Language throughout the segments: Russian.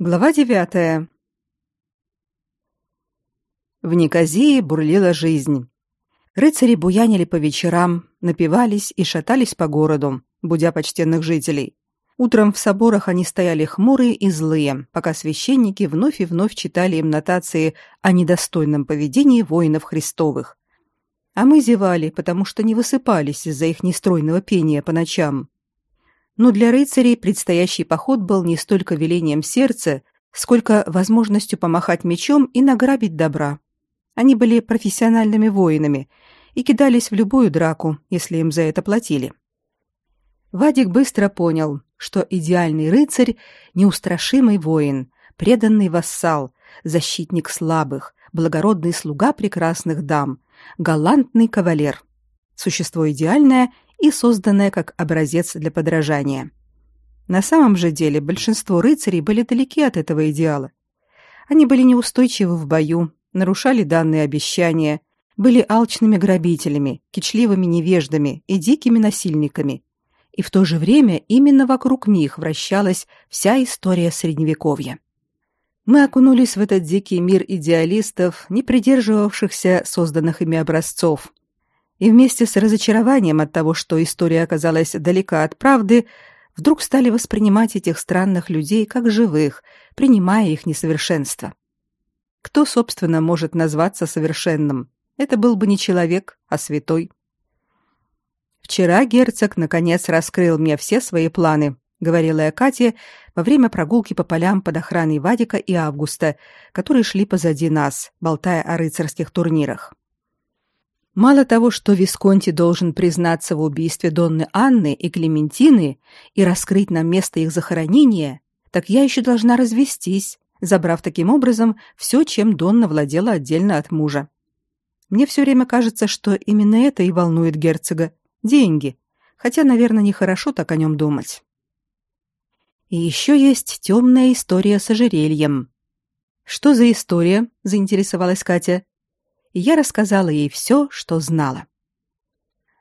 Глава девятая. В Никозии бурлила жизнь. Рыцари буянили по вечерам, напивались и шатались по городу, будя почтенных жителей. Утром в соборах они стояли хмурые и злые, пока священники вновь и вновь читали им нотации о недостойном поведении воинов Христовых. А мы зевали, потому что не высыпались из-за их нестройного пения по ночам. Но для рыцарей предстоящий поход был не столько велением сердца, сколько возможностью помахать мечом и награбить добра. Они были профессиональными воинами и кидались в любую драку, если им за это платили. Вадик быстро понял, что идеальный рыцарь – неустрашимый воин, преданный вассал, защитник слабых, благородный слуга прекрасных дам, галантный кавалер. Существо идеальное и созданная как образец для подражания. На самом же деле большинство рыцарей были далеки от этого идеала. Они были неустойчивы в бою, нарушали данные обещания, были алчными грабителями, кичливыми невеждами и дикими насильниками. И в то же время именно вокруг них вращалась вся история средневековья. Мы окунулись в этот дикий мир идеалистов, не придерживавшихся созданных ими образцов, и вместе с разочарованием от того, что история оказалась далека от правды, вдруг стали воспринимать этих странных людей как живых, принимая их несовершенство. Кто, собственно, может назваться совершенным? Это был бы не человек, а святой. Вчера герцог наконец раскрыл мне все свои планы, говорила я Кате во время прогулки по полям под охраной Вадика и Августа, которые шли позади нас, болтая о рыцарских турнирах. Мало того, что Висконти должен признаться в убийстве Донны Анны и Клементины и раскрыть нам место их захоронения, так я еще должна развестись, забрав таким образом все, чем Донна владела отдельно от мужа. Мне все время кажется, что именно это и волнует герцога – деньги, хотя, наверное, нехорошо так о нем думать. И еще есть темная история с ожерельем. «Что за история?» – заинтересовалась Катя и я рассказала ей все, что знала.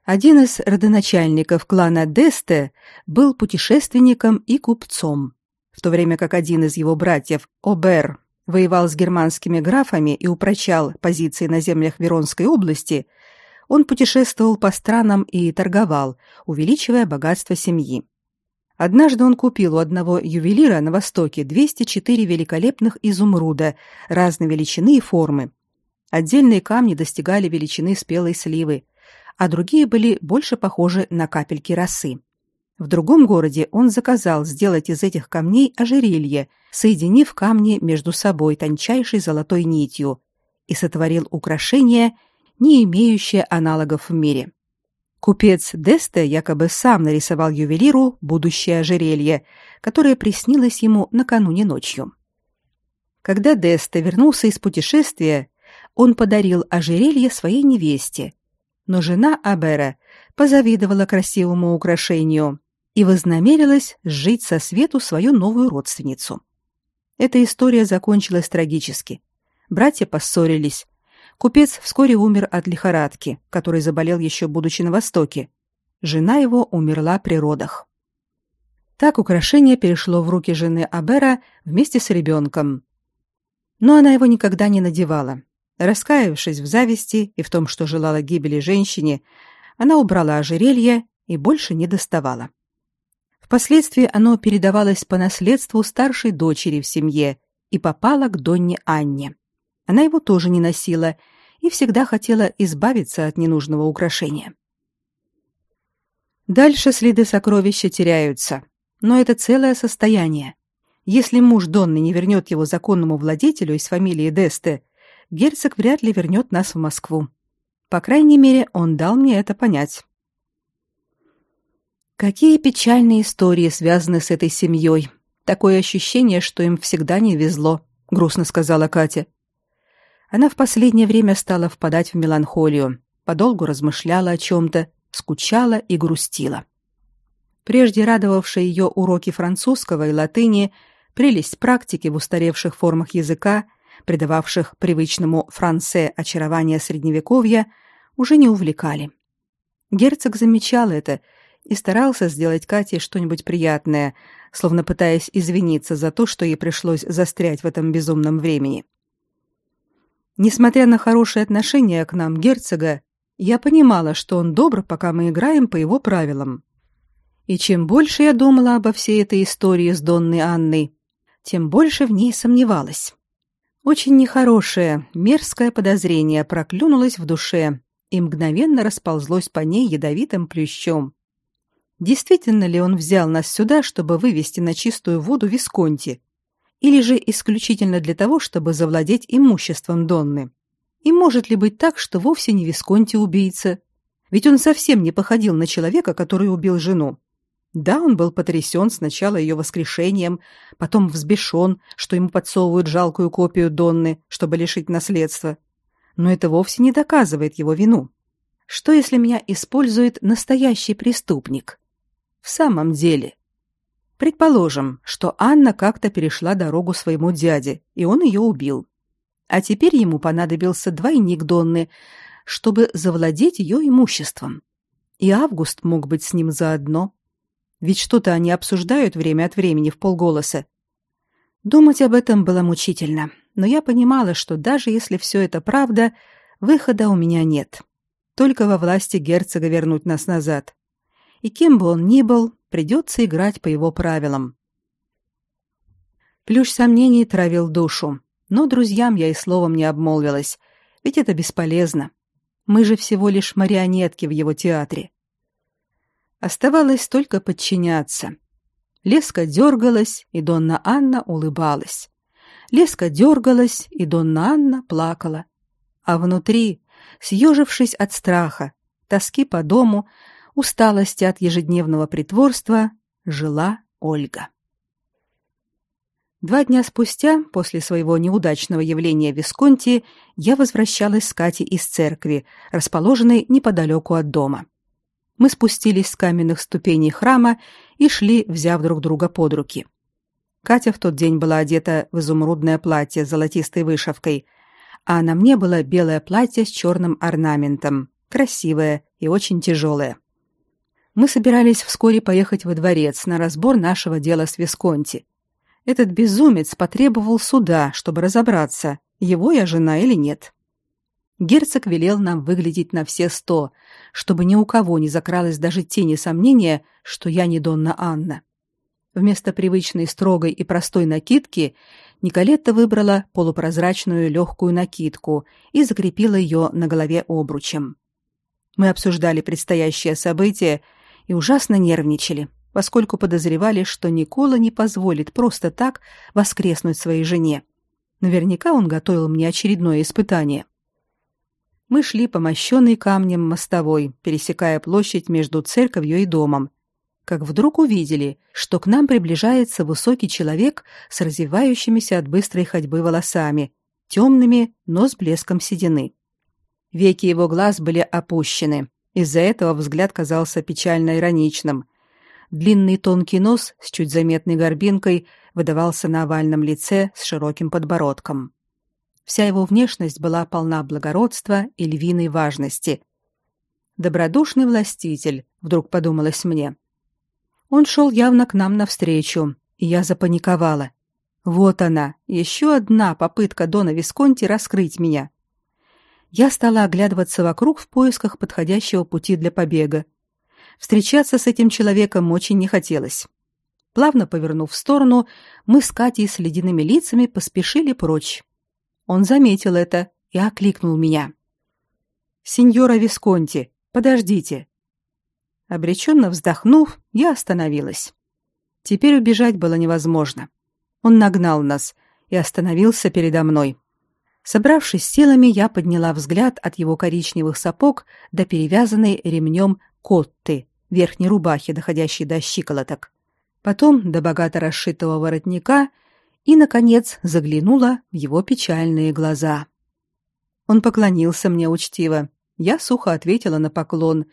Один из родоначальников клана Десте был путешественником и купцом, в то время как один из его братьев, Обер, воевал с германскими графами и упрочал позиции на землях Веронской области, он путешествовал по странам и торговал, увеличивая богатство семьи. Однажды он купил у одного ювелира на востоке 204 великолепных изумруда разной величины и формы, Отдельные камни достигали величины спелой сливы, а другие были больше похожи на капельки росы. В другом городе он заказал сделать из этих камней ожерелье, соединив камни между собой тончайшей золотой нитью, и сотворил украшение, не имеющее аналогов в мире. Купец Десте якобы сам нарисовал ювелиру будущее ожерелье, которое приснилось ему накануне ночью. Когда Десте вернулся из путешествия, он подарил ожерелье своей невесте, но жена Абера позавидовала красивому украшению и вознамерилась сжить со свету свою новую родственницу. Эта история закончилась трагически. Братья поссорились. Купец вскоре умер от лихорадки, который заболел еще будучи на Востоке. Жена его умерла при родах. Так украшение перешло в руки жены Абера вместе с ребенком. Но она его никогда не надевала, Раскаявшись в зависти и в том, что желала гибели женщине, она убрала ожерелье и больше не доставала. Впоследствии оно передавалось по наследству старшей дочери в семье и попало к Донне Анне. Она его тоже не носила и всегда хотела избавиться от ненужного украшения. Дальше следы сокровища теряются, но это целое состояние. Если муж Донны не вернет его законному владетелю из фамилии Десте, герцог вряд ли вернет нас в Москву. По крайней мере, он дал мне это понять. Какие печальные истории связаны с этой семьей. Такое ощущение, что им всегда не везло, грустно сказала Катя. Она в последнее время стала впадать в меланхолию, подолгу размышляла о чем-то, скучала и грустила. Прежде радовавшие ее уроки французского и латыни, прелесть практики в устаревших формах языка придававших привычному франце очарование средневековья, уже не увлекали. Герцог замечал это и старался сделать Кате что-нибудь приятное, словно пытаясь извиниться за то, что ей пришлось застрять в этом безумном времени. Несмотря на хорошее отношение к нам герцога, я понимала, что он добр, пока мы играем по его правилам. И чем больше я думала обо всей этой истории с Донной Анной, тем больше в ней сомневалась. Очень нехорошее, мерзкое подозрение проклюнулось в душе и мгновенно расползлось по ней ядовитым плющом. Действительно ли он взял нас сюда, чтобы вывести на чистую воду Висконти? Или же исключительно для того, чтобы завладеть имуществом Донны? И может ли быть так, что вовсе не Висконти убийца? Ведь он совсем не походил на человека, который убил жену. Да, он был потрясен сначала ее воскрешением, потом взбешен, что ему подсовывают жалкую копию Донны, чтобы лишить наследства. Но это вовсе не доказывает его вину. Что если меня использует настоящий преступник? В самом деле. Предположим, что Анна как-то перешла дорогу своему дяде, и он ее убил. А теперь ему понадобился двойник Донны, чтобы завладеть ее имуществом. И Август мог быть с ним заодно. Ведь что-то они обсуждают время от времени в полголоса. Думать об этом было мучительно, но я понимала, что даже если все это правда, выхода у меня нет. Только во власти герцога вернуть нас назад и кем бы он ни был, придется играть по его правилам. Плюш сомнений травил душу, но друзьям я и словом не обмолвилась, ведь это бесполезно. Мы же всего лишь марионетки в его театре. Оставалось только подчиняться. Леска дергалась, и Донна Анна улыбалась. Леска дергалась, и Донна Анна плакала. А внутри, съежившись от страха, тоски по дому, усталости от ежедневного притворства, жила Ольга. Два дня спустя, после своего неудачного явления в Висконти, я возвращалась с Катей из церкви, расположенной неподалеку от дома. Мы спустились с каменных ступеней храма и шли, взяв друг друга под руки. Катя в тот день была одета в изумрудное платье с золотистой вышивкой, а на мне было белое платье с черным орнаментом, красивое и очень тяжелое мы собирались вскоре поехать во дворец на разбор нашего дела с Висконти. Этот безумец потребовал суда, чтобы разобраться, его я жена или нет. Герцог велел нам выглядеть на все сто, чтобы ни у кого не закралось даже тени сомнения, что я не Донна Анна. Вместо привычной строгой и простой накидки Николетта выбрала полупрозрачную легкую накидку и закрепила ее на голове обручем. Мы обсуждали предстоящее событие и ужасно нервничали, поскольку подозревали, что Никола не позволит просто так воскреснуть своей жене. Наверняка он готовил мне очередное испытание. Мы шли по мощенной камнем мостовой, пересекая площадь между церковью и домом, как вдруг увидели, что к нам приближается высокий человек с развивающимися от быстрой ходьбы волосами, темными, но с блеском седины. Веки его глаз были опущены, из-за этого взгляд казался печально ироничным. Длинный тонкий нос с чуть заметной горбинкой выдавался на овальном лице с широким подбородком. Вся его внешность была полна благородства и львиной важности. Добродушный властитель, вдруг подумалось мне. Он шел явно к нам навстречу, и я запаниковала. Вот она, еще одна попытка Дона Висконти раскрыть меня я стала оглядываться вокруг в поисках подходящего пути для побега. Встречаться с этим человеком очень не хотелось. Плавно повернув в сторону, мы с Катей с ледяными лицами поспешили прочь. Он заметил это и окликнул меня. «Сеньора Висконти, подождите!» Обреченно вздохнув, я остановилась. Теперь убежать было невозможно. Он нагнал нас и остановился передо мной. Собравшись силами, я подняла взгляд от его коричневых сапог до перевязанной ремнем котты, верхней рубахи, доходящей до щиколоток, потом до богато расшитого воротника и, наконец, заглянула в его печальные глаза. Он поклонился мне учтиво. Я сухо ответила на поклон,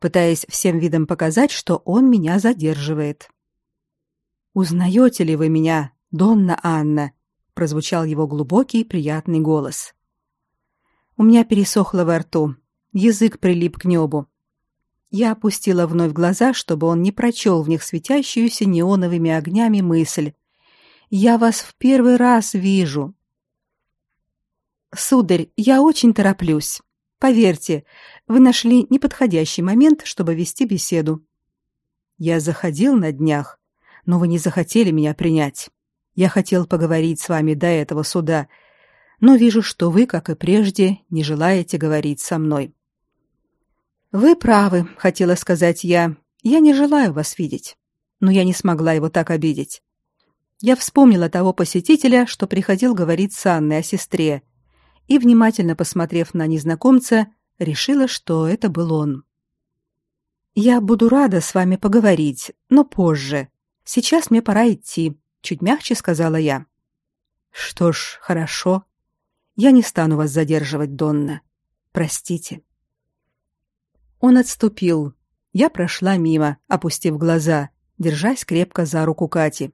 пытаясь всем видом показать, что он меня задерживает. «Узнаете ли вы меня, Донна Анна?» прозвучал его глубокий приятный голос. У меня пересохло во рту, язык прилип к небу. Я опустила вновь глаза, чтобы он не прочел в них светящуюся неоновыми огнями мысль. «Я вас в первый раз вижу». «Сударь, я очень тороплюсь. Поверьте, вы нашли неподходящий момент, чтобы вести беседу». «Я заходил на днях, но вы не захотели меня принять. Я хотел поговорить с вами до этого суда, но вижу, что вы, как и прежде, не желаете говорить со мной. Вы правы, хотела сказать я. Я не желаю вас видеть. Но я не смогла его так обидеть. Я вспомнила того посетителя, что приходил говорить с Анной о сестре, и внимательно посмотрев на незнакомца, решила, что это был он. Я буду рада с вами поговорить, но позже. Сейчас мне пора идти, чуть мягче сказала я. Что ж, хорошо. Я не стану вас задерживать, Донна. Простите. Он отступил. Я прошла мимо, опустив глаза, держась крепко за руку Кати.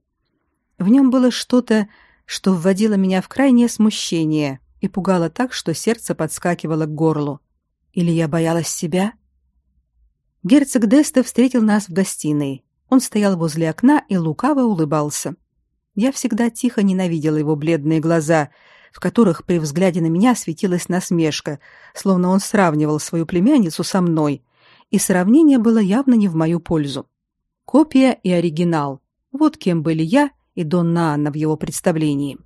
В нем было что-то, что вводило меня в крайнее смущение и пугало так, что сердце подскакивало к горлу. Или я боялась себя? Герцог Деста встретил нас в гостиной. Он стоял возле окна и лукаво улыбался. Я всегда тихо ненавидела его бледные глаза, в которых при взгляде на меня светилась насмешка, словно он сравнивал свою племянницу со мной, и сравнение было явно не в мою пользу. Копия и оригинал. Вот кем были я и Донна Анна в его представлении.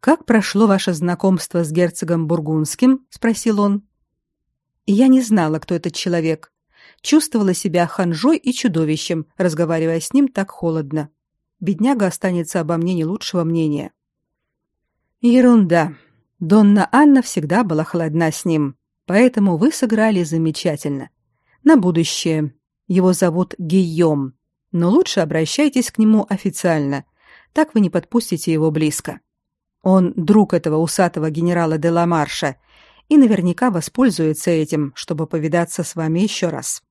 Как прошло ваше знакомство с герцогом бургундским? спросил он. Я не знала, кто этот человек. Чувствовала себя ханжой и чудовищем, разговаривая с ним так холодно. Бедняга останется обо мне не лучшего мнения. Ерунда. Донна Анна всегда была холодна с ним, поэтому вы сыграли замечательно. На будущее. Его зовут Гийом, но лучше обращайтесь к нему официально. Так вы не подпустите его близко. Он друг этого усатого генерала де Ламарша и наверняка воспользуется этим, чтобы повидаться с вами еще раз.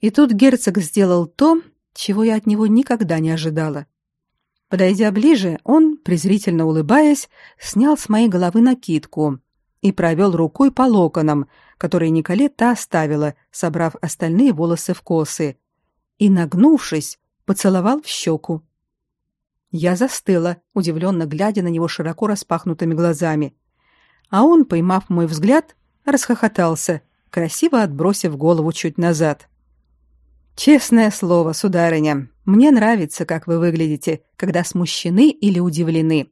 И тут герцог сделал то, чего я от него никогда не ожидала. Подойдя ближе, он, презрительно улыбаясь, снял с моей головы накидку и провел рукой по локонам, которые Николетта оставила, собрав остальные волосы в косы, и, нагнувшись, поцеловал в щеку. Я застыла, удивленно глядя на него широко распахнутыми глазами. А он, поймав мой взгляд, расхохотался, красиво отбросив голову чуть назад. Честное слово, сударыня, мне нравится, как вы выглядите, когда смущены или удивлены.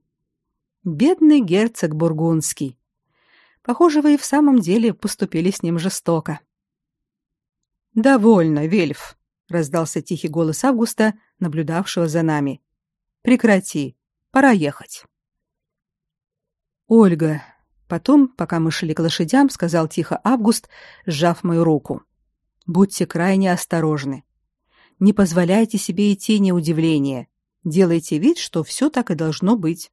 Бедный герцог бургундский. Похоже, вы и в самом деле поступили с ним жестоко. Довольно, Вельф, раздался тихий голос Августа, наблюдавшего за нами. Прекрати. Пора ехать. Ольга, потом, пока мы шли к лошадям, сказал тихо Август, сжав мою руку. Будьте крайне осторожны. Не позволяйте себе и тени удивления. Делайте вид, что все так и должно быть.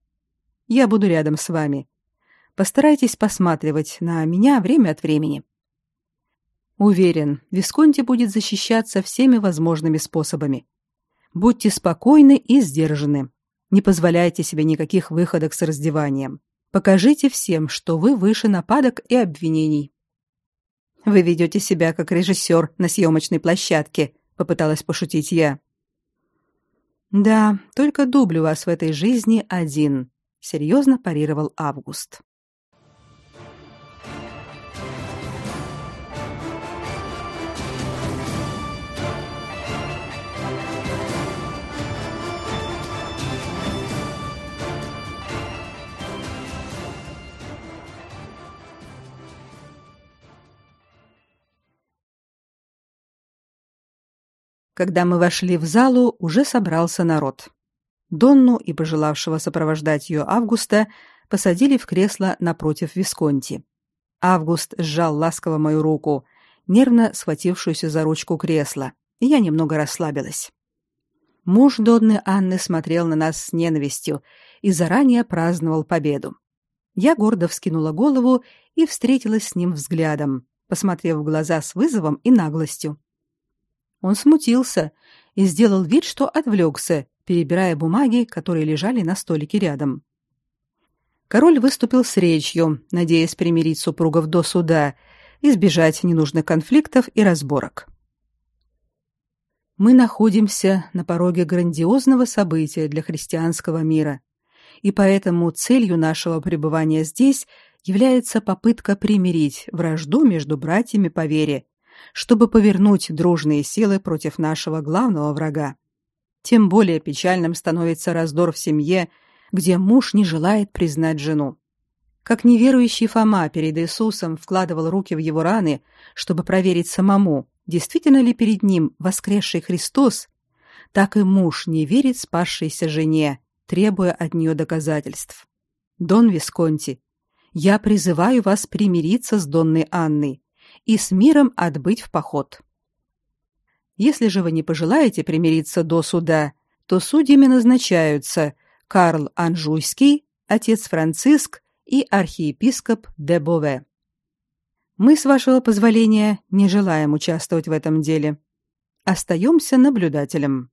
Я буду рядом с вами. Постарайтесь посматривать на меня время от времени. Уверен, Висконти будет защищаться всеми возможными способами. Будьте спокойны и сдержаны. Не позволяйте себе никаких выходок с раздеванием. Покажите всем, что вы выше нападок и обвинений. Вы ведете себя как режиссер на съемочной площадке, попыталась пошутить я. Да, только дубль у вас в этой жизни один, серьезно парировал Август. Когда мы вошли в залу, уже собрался народ. Донну и пожелавшего сопровождать ее Августа посадили в кресло напротив Висконти. Август сжал ласково мою руку, нервно схватившуюся за ручку кресла, и я немного расслабилась. Муж Донны Анны смотрел на нас с ненавистью и заранее праздновал победу. Я гордо вскинула голову и встретилась с ним взглядом, посмотрев в глаза с вызовом и наглостью. Он смутился и сделал вид, что отвлекся, перебирая бумаги, которые лежали на столике рядом. Король выступил с речью, надеясь примирить супругов до суда, избежать ненужных конфликтов и разборок. Мы находимся на пороге грандиозного события для христианского мира, и поэтому целью нашего пребывания здесь является попытка примирить вражду между братьями по вере, чтобы повернуть дружные силы против нашего главного врага. Тем более печальным становится раздор в семье, где муж не желает признать жену. Как неверующий Фома перед Иисусом вкладывал руки в его раны, чтобы проверить самому, действительно ли перед ним воскресший Христос, так и муж не верит спасшейся жене, требуя от нее доказательств. Дон Висконти, я призываю вас примириться с Донной Анной и с миром отбыть в поход. Если же вы не пожелаете примириться до суда, то судьями назначаются Карл Анжуйский, отец Франциск и архиепископ де Бове. Мы, с вашего позволения, не желаем участвовать в этом деле. Остаемся наблюдателем.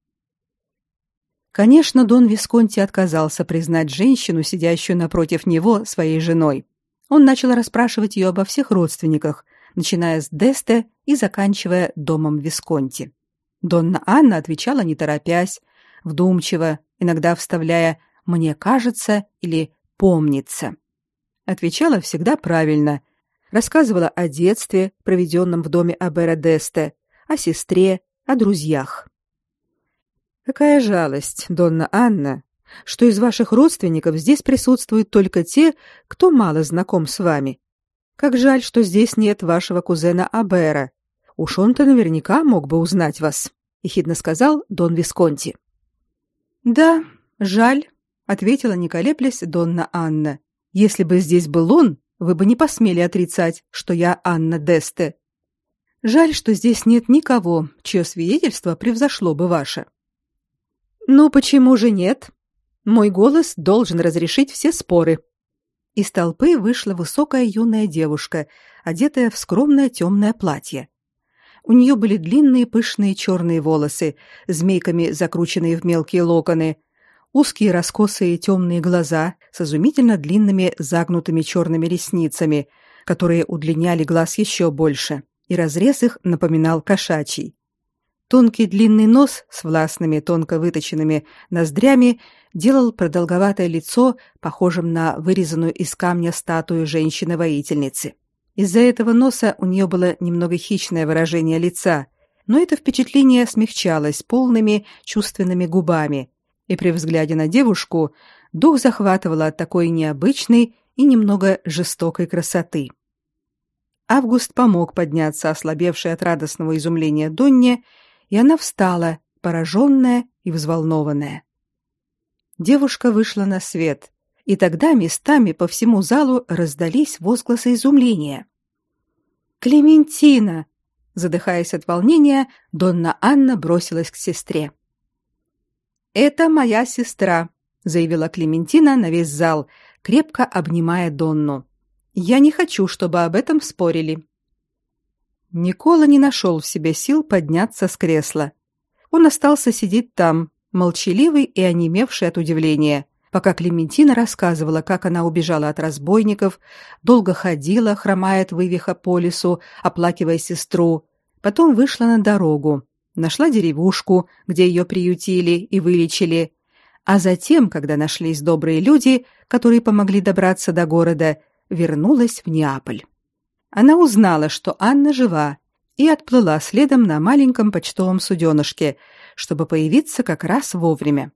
Конечно, Дон Висконти отказался признать женщину, сидящую напротив него, своей женой. Он начал расспрашивать ее обо всех родственниках, начиная с Десте и заканчивая домом Висконти. Донна Анна отвечала не торопясь, вдумчиво, иногда вставляя «мне кажется» или «помнится». Отвечала всегда правильно, рассказывала о детстве, проведенном в доме Абера Десте, о сестре, о друзьях. Какая жалость, Донна Анна, что из ваших родственников здесь присутствуют только те, кто мало знаком с вами. Как жаль, что здесь нет вашего кузена Абера. Уж он-то наверняка мог бы узнать вас, ехидно сказал Дон Висконти. Да, жаль, ответила не колеблясь Донна Анна. Если бы здесь был он, вы бы не посмели отрицать, что я Анна Десте. Жаль, что здесь нет никого, чье свидетельство превзошло бы ваше. Ну почему же нет? Мой голос должен разрешить все споры. Из толпы вышла высокая юная девушка, одетая в скромное темное платье. У нее были длинные пышные черные волосы, змейками закрученные в мелкие локоны, узкие раскосые темные глаза с изумительно длинными загнутыми черными ресницами, которые удлиняли глаз еще больше, и разрез их напоминал кошачий. Тонкий длинный нос с властными тонко выточенными ноздрями делал продолговатое лицо похожим на вырезанную из камня статую женщины-воительницы. Из-за этого носа у нее было немного хищное выражение лица, но это впечатление смягчалось полными чувственными губами, и при взгляде на девушку дух захватывало от такой необычной и немного жестокой красоты. Август помог подняться ослабевшей от радостного изумления Донне и она встала, пораженная и взволнованная. Девушка вышла на свет, и тогда местами по всему залу раздались возгласы изумления. «Клементина!» Задыхаясь от волнения, Донна Анна бросилась к сестре. «Это моя сестра», — заявила Клементина на весь зал, крепко обнимая Донну. «Я не хочу, чтобы об этом спорили». Никола не нашел в себе сил подняться с кресла. Он остался сидеть там, молчаливый и онемевший от удивления, пока Клементина рассказывала, как она убежала от разбойников, долго ходила, хромая от вывиха по лесу, оплакивая сестру, потом вышла на дорогу, нашла деревушку, где ее приютили и вылечили, а затем, когда нашлись добрые люди, которые помогли добраться до города, вернулась в Неаполь. Она узнала, что Анна жива, и отплыла следом на маленьком почтовом суденышке, чтобы появиться как раз вовремя.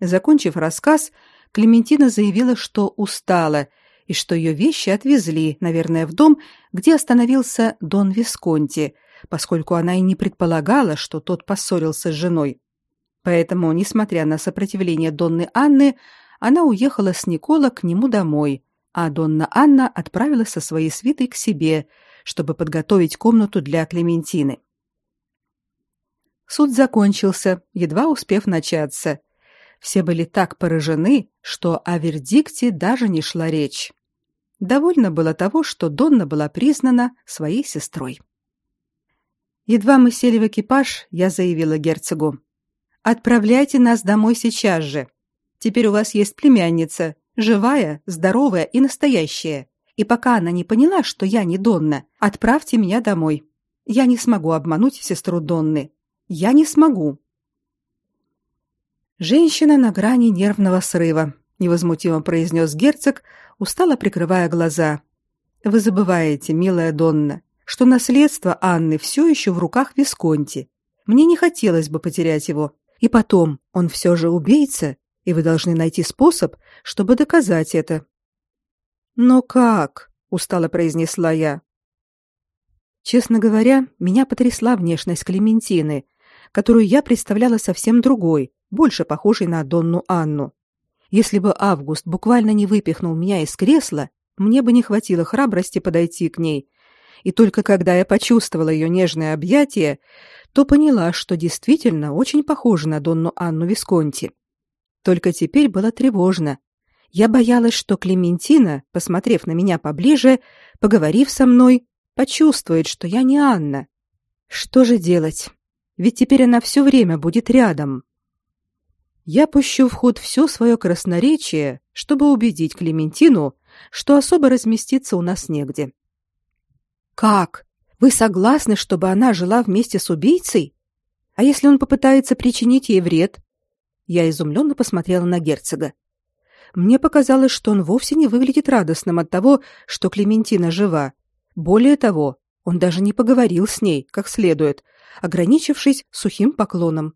Закончив рассказ, Клементина заявила, что устала и что ее вещи отвезли, наверное, в дом, где остановился Дон Висконти, поскольку она и не предполагала, что тот поссорился с женой. Поэтому, несмотря на сопротивление Донны Анны, она уехала с Никола к нему домой, а Донна Анна отправилась со своей свитой к себе, чтобы подготовить комнату для Клементины. Суд закончился, едва успев начаться. Все были так поражены, что о вердикте даже не шла речь. Довольно было того, что Донна была признана своей сестрой. Едва мы сели в экипаж, я заявила герцогу: "Отправляйте нас домой сейчас же. Теперь у вас есть племянница, живая, здоровая и настоящая, И пока она не поняла, что я не Донна, отправьте меня домой. Я не смогу обмануть сестру Донны. Я не смогу. Женщина на грани нервного срыва, невозмутимо произнес герцог, устало прикрывая глаза. Вы забываете, милая Донна, что наследство Анны все еще в руках Висконти. Мне не хотелось бы потерять его. И потом, он все же убийца, и вы должны найти способ, чтобы доказать это. Но как? устало произнесла я. Честно говоря, меня потрясла внешность Клементины, которую я представляла совсем другой, больше похожей на Донну Анну. Если бы Август буквально не выпихнул меня из кресла, мне бы не хватило храбрости подойти к ней. И только когда я почувствовала ее нежное объятие, то поняла, что действительно очень похожа на Донну Анну Висконти. Только теперь было тревожно. Я боялась, что Клементина, посмотрев на меня поближе, поговорив со мной, почувствует, что я не Анна. Что же делать? Ведь теперь она все время будет рядом. Я пущу в ход все свое красноречие, чтобы убедить Клементину, что особо разместиться у нас негде. Как? Вы согласны, чтобы она жила вместе с убийцей? А если он попытается причинить ей вред? Я изумленно посмотрела на герцога. Мне показалось, что он вовсе не выглядит радостным от того, что Клементина жива. Более того, он даже не поговорил с ней как следует, ограничившись сухим поклоном.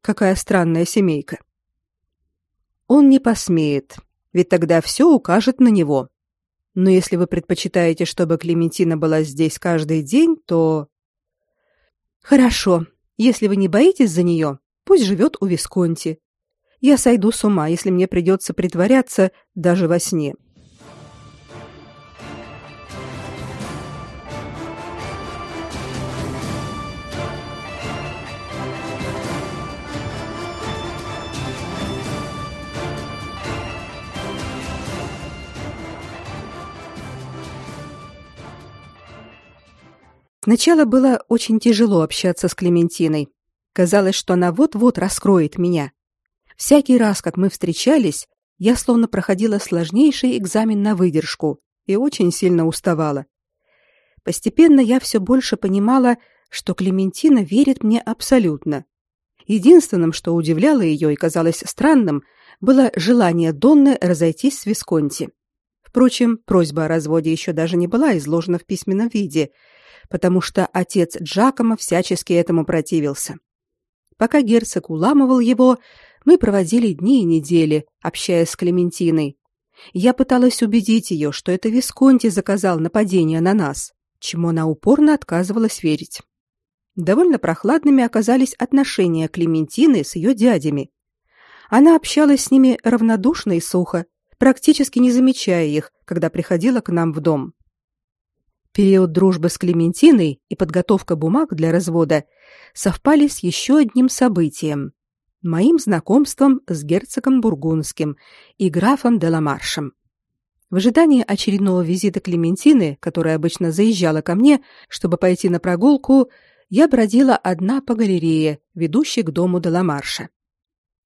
Какая странная семейка. Он не посмеет, ведь тогда все укажет на него. Но если вы предпочитаете, чтобы Клементина была здесь каждый день, то Хорошо. Если вы не боитесь за нее, пусть живет у Висконти. Я сойду с ума, если мне придется притворяться даже во сне. Сначала было очень тяжело общаться с Клементиной. Казалось, что она вот-вот раскроет меня. Всякий раз, как мы встречались, я словно проходила сложнейший экзамен на выдержку и очень сильно уставала. Постепенно я все больше понимала, что Клементина верит мне абсолютно. Единственным, что удивляло ее и казалось странным, было желание Донны разойтись с Висконти. Впрочем, просьба о разводе еще даже не была изложена в письменном виде, потому что отец Джакома всячески этому противился. Пока герцог уламывал его, мы проводили дни и недели, общаясь с Клементиной. Я пыталась убедить ее, что это Висконти заказал нападение на нас, чему она упорно отказывалась верить. Довольно прохладными оказались отношения Клементины с ее дядями. Она общалась с ними равнодушно и сухо, практически не замечая их, когда приходила к нам в дом. Период дружбы с Клементиной и подготовка бумаг для развода совпали с еще одним событием моим знакомством с герцогом бургундским и графом де Ламаршем. В ожидании очередного визита Клементины, которая обычно заезжала ко мне, чтобы пойти на прогулку, я бродила одна по галерее, ведущей к дому де Ламарша.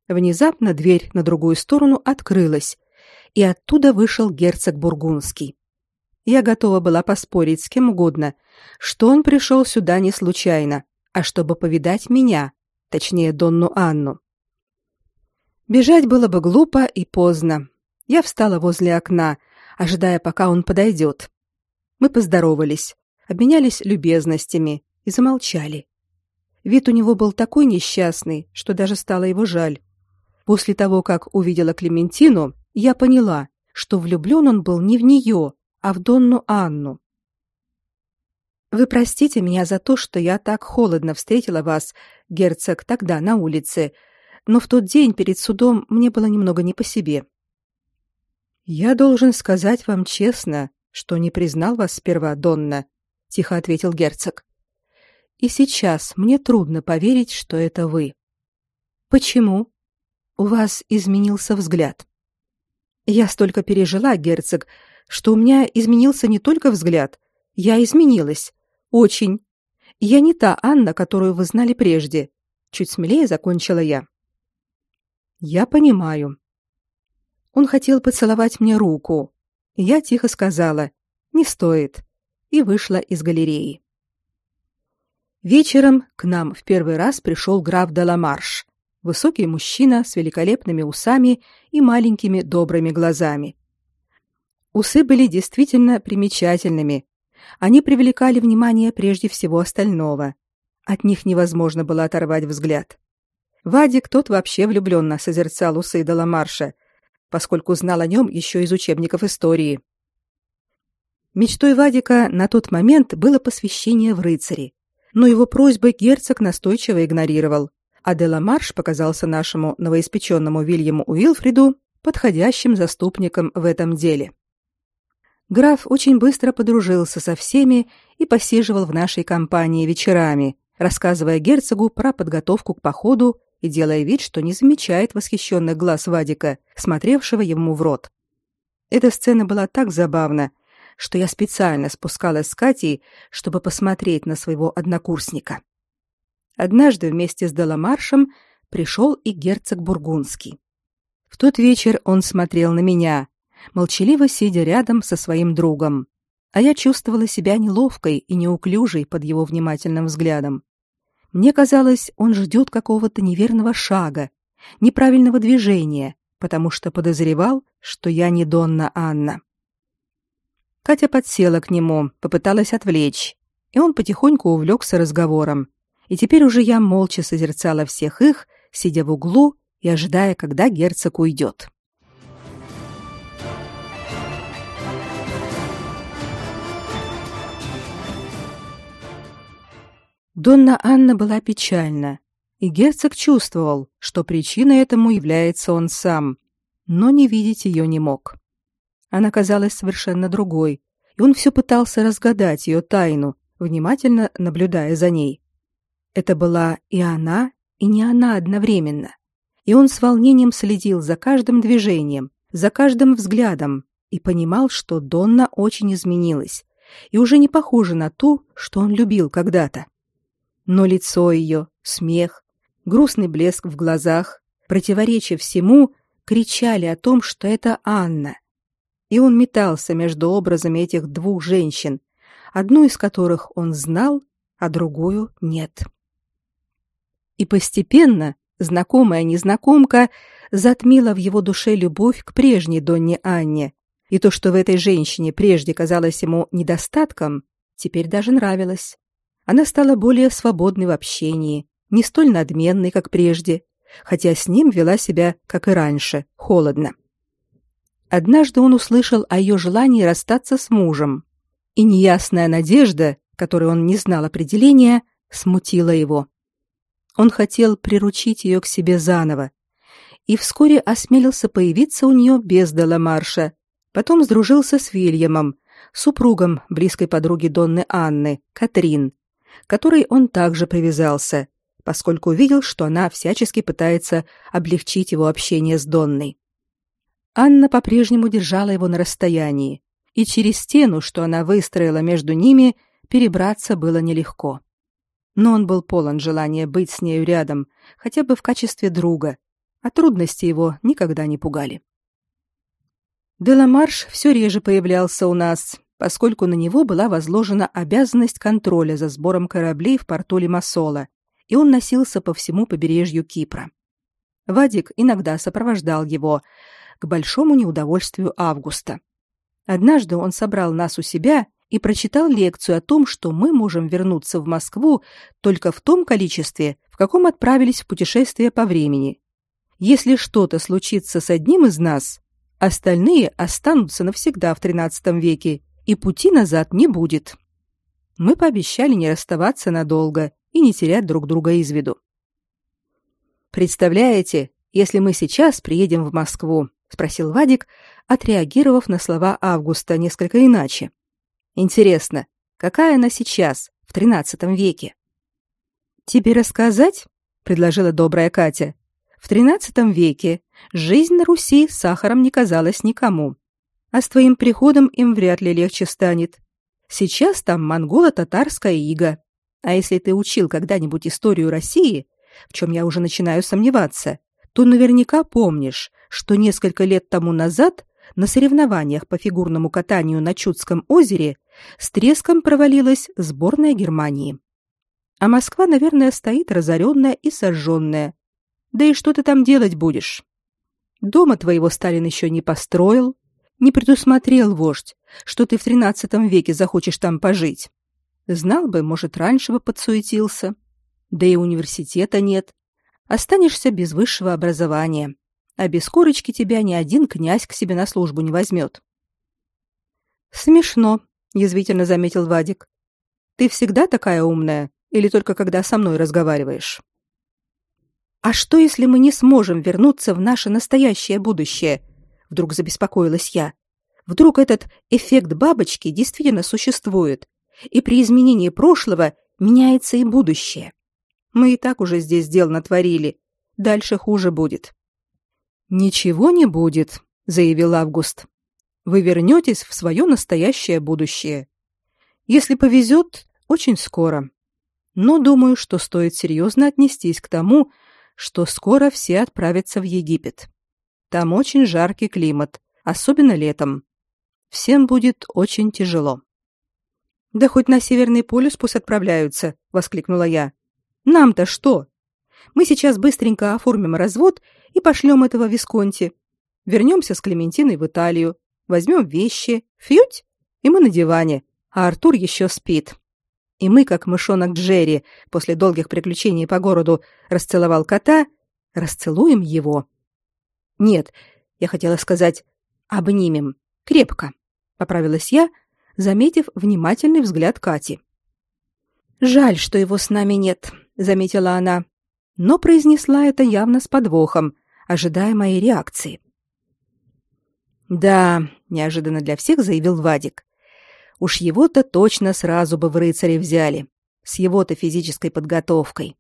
Внезапно дверь на другую сторону открылась, и оттуда вышел герцог бургундский. Я готова была поспорить с кем угодно, что он пришел сюда не случайно, а чтобы повидать меня, точнее Донну Анну. Бежать было бы глупо и поздно. Я встала возле окна, ожидая, пока он подойдет. Мы поздоровались, обменялись любезностями и замолчали. Вид у него был такой несчастный, что даже стало его жаль. После того, как увидела Клементину, я поняла, что влюблен он был не в нее, а в Донну Анну. Вы простите меня за то, что я так холодно встретила вас, герцог, тогда на улице, но в тот день перед судом мне было немного не по себе. Я должен сказать вам честно, что не признал вас сперва, Донна, тихо ответил герцог. И сейчас мне трудно поверить, что это вы. Почему? У вас изменился взгляд. Я столько пережила, герцог, что у меня изменился не только взгляд, я изменилась. Очень. Я не та Анна, которую вы знали прежде. Чуть смелее закончила я. Я понимаю. Он хотел поцеловать мне руку. Я тихо сказала: Не стоит. И вышла из галереи. Вечером к нам в первый раз пришел граф Деламарш, высокий мужчина с великолепными усами и маленькими добрыми глазами. Усы были действительно примечательными. Они привлекали внимание прежде всего остального. От них невозможно было оторвать взгляд. Вадик тот вообще влюбленно созерцал усы Деламарша, поскольку знал о нем еще из учебников истории. Мечтой Вадика на тот момент было посвящение в рыцари, но его просьбы герцог настойчиво игнорировал, а Деламарш показался нашему новоиспеченному Вильяму Уилфриду подходящим заступником в этом деле. Граф очень быстро подружился со всеми и посиживал в нашей компании вечерами, рассказывая герцогу про подготовку к походу и делая вид, что не замечает восхищенных глаз Вадика, смотревшего ему в рот. Эта сцена была так забавна, что я специально спускалась с Катей, чтобы посмотреть на своего однокурсника. Однажды вместе с Деламаршем пришел и герцог Бургундский. В тот вечер он смотрел на меня, молчаливо сидя рядом со своим другом, а я чувствовала себя неловкой и неуклюжей под его внимательным взглядом. Мне казалось, он ждет какого-то неверного шага, неправильного движения, потому что подозревал, что я не Донна Анна. Катя подсела к нему, попыталась отвлечь, и он потихоньку увлекся разговором. И теперь уже я молча созерцала всех их, сидя в углу и ожидая, когда герцог уйдет. Донна Анна была печальна, и герцог чувствовал, что причиной этому является он сам, но не видеть ее не мог. Она казалась совершенно другой, и он все пытался разгадать ее тайну, внимательно наблюдая за ней. Это была и она, и не она одновременно. И он с волнением следил за каждым движением, за каждым взглядом и понимал, что Донна очень изменилась и уже не похожа на ту, что он любил когда-то. Но лицо ее, смех, грустный блеск в глазах, противоречие всему, кричали о том, что это Анна. И он метался между образами этих двух женщин, одну из которых он знал, а другую нет. И постепенно знакомая незнакомка затмила в его душе любовь к прежней Донне Анне, и то, что в этой женщине прежде казалось ему недостатком, теперь даже нравилось. Она стала более свободной в общении, не столь надменной, как прежде, хотя с ним вела себя, как и раньше, холодно. Однажды он услышал о ее желании расстаться с мужем, и неясная надежда, которой он не знал определения, смутила его. Он хотел приручить ее к себе заново, и вскоре осмелился появиться у нее без Деламарша. Потом сдружился с Вильямом, супругом близкой подруги Донны Анны, Катрин, которой он также привязался, поскольку видел, что она всячески пытается облегчить его общение с Донной. Анна по-прежнему держала его на расстоянии, и через стену, что она выстроила между ними, перебраться было нелегко. Но он был полон желания быть с нею рядом, хотя бы в качестве друга, а трудности его никогда не пугали. Деламарш все реже появлялся у нас, поскольку на него была возложена обязанность контроля за сбором кораблей в порту Лимассола, и он носился по всему побережью Кипра. Вадик иногда сопровождал его, к большому неудовольствию Августа. Однажды он собрал нас у себя и прочитал лекцию о том, что мы можем вернуться в Москву только в том количестве, в каком отправились в путешествие по времени. Если что-то случится с одним из нас, остальные останутся навсегда в XIII веке и пути назад не будет. Мы пообещали не расставаться надолго и не терять друг друга из виду. Представляете, если мы сейчас приедем в Москву, спросил Вадик, отреагировав на слова Августа несколько иначе. Интересно, какая она сейчас, в тринадцатом веке? Тебе рассказать? предложила добрая Катя. В тринадцатом веке жизнь на Руси сахаром не казалась никому а с твоим приходом им вряд ли легче станет. Сейчас там монголо-татарская ига. А если ты учил когда-нибудь историю России, в чем я уже начинаю сомневаться, то наверняка помнишь, что несколько лет тому назад на соревнованиях по фигурному катанию на Чудском озере с треском провалилась сборная Германии. А Москва, наверное, стоит разоренная и сожженная. Да и что ты там делать будешь? Дома твоего Сталин еще не построил, не предусмотрел вождь, что ты в тринадцатом веке захочешь там пожить. Знал бы, может, раньше бы подсуетился. Да и университета нет. Останешься без высшего образования. А без корочки тебя ни один князь к себе на службу не возьмет. Смешно, язвительно заметил Вадик. Ты всегда такая умная или только когда со мной разговариваешь? А что, если мы не сможем вернуться в наше настоящее будущее? Вдруг забеспокоилась я. Вдруг этот эффект бабочки действительно существует, и при изменении прошлого меняется и будущее. Мы и так уже здесь дел натворили. Дальше хуже будет. Ничего не будет, заявил Август. Вы вернетесь в свое настоящее будущее. Если повезет, очень скоро. Но думаю, что стоит серьезно отнестись к тому, что скоро все отправятся в Египет. Там очень жаркий климат, особенно летом. Всем будет очень тяжело. Да хоть на Северный полюс пусть отправляются, воскликнула я. Нам-то что? Мы сейчас быстренько оформим развод и пошлем этого Висконти. Вернемся с Клементиной в Италию, возьмем вещи, фьють, и мы на диване, а Артур еще спит. И мы, как мышонок Джерри, после долгих приключений по городу расцеловал кота, расцелуем его. Нет, я хотела сказать, обнимем, крепко, поправилась я, заметив внимательный взгляд Кати. Жаль, что его с нами нет, заметила она, но произнесла это явно с подвохом, ожидая моей реакции. Да, неожиданно для всех заявил Вадик. Уж его-то точно сразу бы в рыцаре взяли, с его-то физической подготовкой.